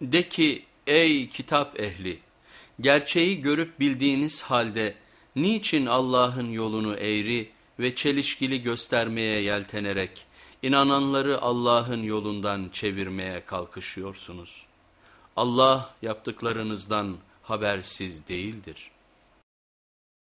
De ki ey kitap ehli gerçeği görüp bildiğiniz halde niçin Allah'ın yolunu eğri ve çelişkili göstermeye yeltenerek inananları Allah'ın yolundan çevirmeye kalkışıyorsunuz? Allah yaptıklarınızdan habersiz değildir.''